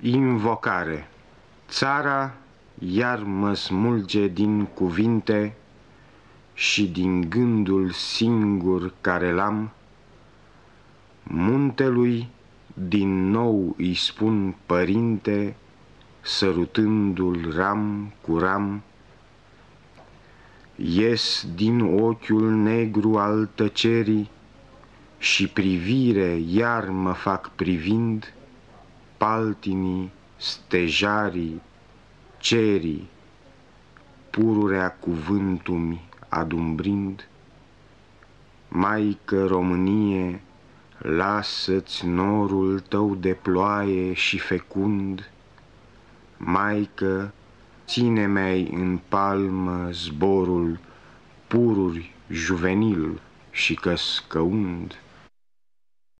Invocare. Țara iar mă smulge din cuvinte și din gândul singur care l-am, Muntelui din nou îi spun părinte, sărutându-l ram cu ram, Ies din ochiul negru al tăcerii și privire iar mă fac privind paltinii, stejarii, cerii, pururea cuvântumi adumbrind, Maică Românie, lasă-ți norul tău de ploaie și fecund, Maică, ține-mi în palmă zborul pururi juvenil și căscăund.